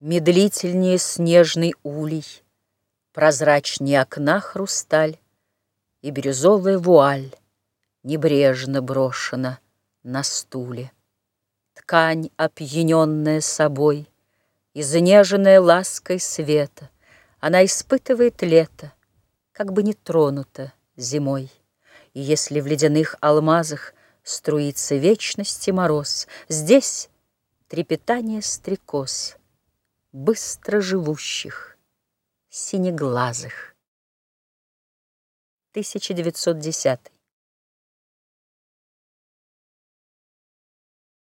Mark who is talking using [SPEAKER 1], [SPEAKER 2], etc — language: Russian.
[SPEAKER 1] Медлительнее снежный улей, Прозрачнее окна хрусталь, И бирюзовая вуаль Небрежно брошена на стуле. Ткань, опьяненная собой, Изнеженная лаской света, Она испытывает лето, Как бы не тронута зимой. И если в ледяных алмазах Струится вечности мороз, Здесь трепетание стрекоз — быстро живущих, синеглазых. 1910